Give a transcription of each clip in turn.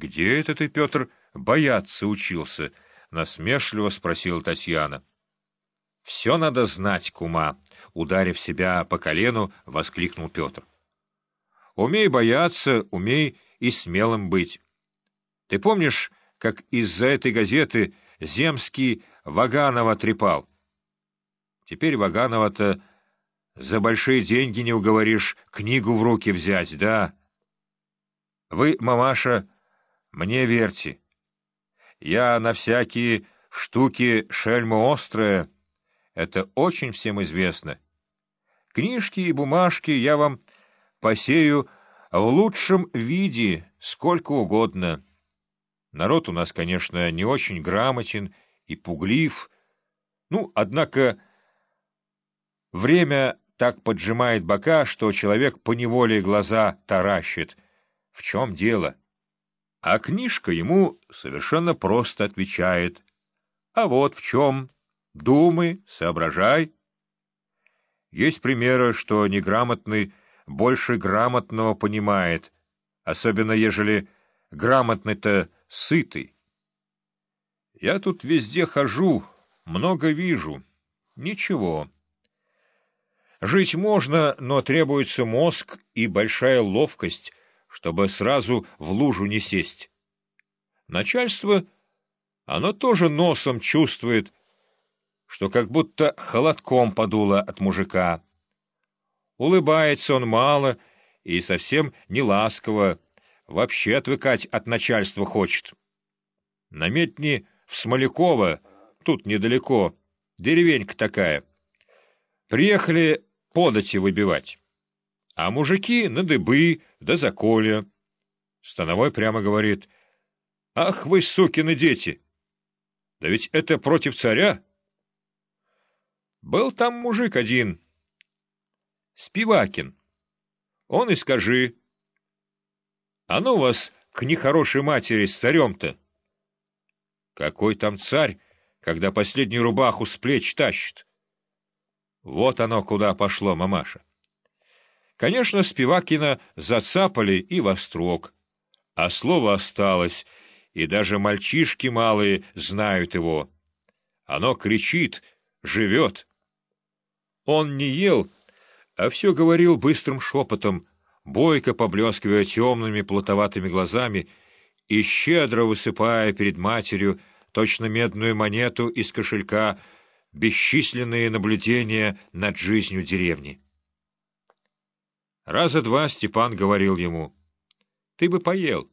Где это ты, Петр, бояться учился? — насмешливо спросила Татьяна. — Все надо знать, кума, — ударив себя по колену, воскликнул Петр. — Умей бояться, умей и смелым быть. Ты помнишь, как из-за этой газеты Земский Ваганова трепал? Теперь Ваганова-то за большие деньги не уговоришь книгу в руки взять, да? Вы, мамаша, мне верьте. Я на всякие штуки шельма острая, это очень всем известно. Книжки и бумажки я вам посею в лучшем виде, сколько угодно. Народ у нас, конечно, не очень грамотен и пуглив. Ну, однако, время так поджимает бока, что человек поневоле глаза таращит. В чем дело? А книжка ему совершенно просто отвечает. А вот в чем. Думай, соображай. Есть примеры, что неграмотный больше грамотного понимает, особенно ежели грамотный-то сытый. Я тут везде хожу, много вижу. Ничего. Жить можно, но требуется мозг и большая ловкость, чтобы сразу в лужу не сесть. Начальство, оно тоже носом чувствует, что как будто холодком подуло от мужика. Улыбается он мало и совсем не ласково, вообще отвыкать от начальства хочет. Наметни в Смоляково, тут недалеко, деревенька такая. Приехали подати выбивать. А мужики на дыбы да заколя. Становой прямо говорит, «Ах вы, сукины дети! Да ведь это против царя!» Был там мужик один, Спивакин. Он и скажи, «А ну вас к нехорошей матери с царем-то!» Какой там царь, когда последнюю рубаху с плеч тащит? Вот оно куда пошло, мамаша. Конечно, Спивакина зацапали и во строк, а слово осталось, и даже мальчишки малые знают его. Оно кричит, живет. Он не ел, а все говорил быстрым шепотом, бойко поблескивая темными плотоватыми глазами и щедро высыпая перед матерью точно медную монету из кошелька бесчисленные наблюдения над жизнью деревни. Раза два Степан говорил ему, «Ты бы поел».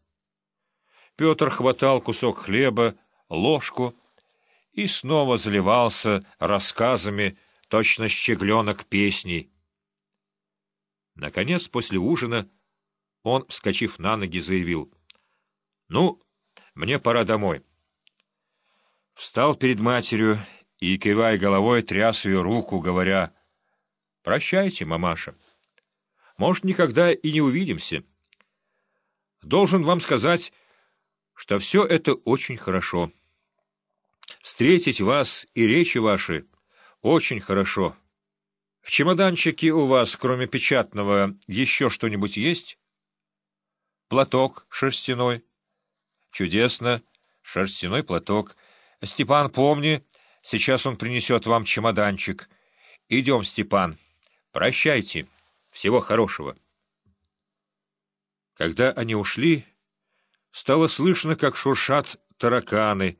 Петр хватал кусок хлеба, ложку и снова заливался рассказами, точно щегленок песней. Наконец, после ужина, он, вскочив на ноги, заявил, «Ну, мне пора домой». Встал перед матерью и, кивая головой, тряс ее руку, говоря, «Прощайте, мамаша». Может, никогда и не увидимся. Должен вам сказать, что все это очень хорошо. Встретить вас и речи ваши очень хорошо. В чемоданчике у вас, кроме печатного, еще что-нибудь есть? Платок шерстяной. Чудесно. Шерстяной платок. Степан, помни, сейчас он принесет вам чемоданчик. Идем, Степан. Прощайте. Всего хорошего. Когда они ушли, стало слышно, как шуршат тараканы.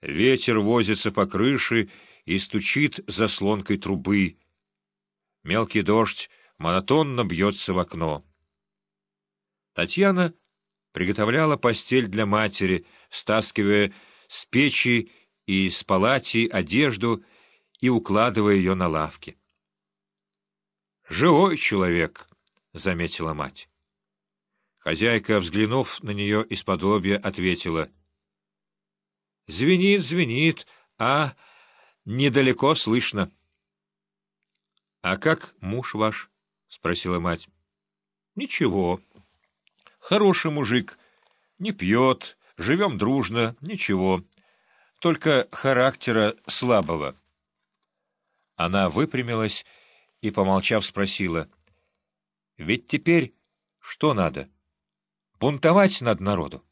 Ветер возится по крыше и стучит заслонкой трубы. Мелкий дождь монотонно бьется в окно. Татьяна приготовляла постель для матери, стаскивая с печи и с палати одежду и укладывая ее на лавке. «Живой человек», — заметила мать. Хозяйка, взглянув на нее из-под лобья, ответила. «Звенит, звенит, а недалеко слышно». «А как муж ваш?» — спросила мать. «Ничего. Хороший мужик. Не пьет, живем дружно, ничего. Только характера слабого». Она выпрямилась и, помолчав, спросила. — Ведь теперь что надо? Бунтовать над народу?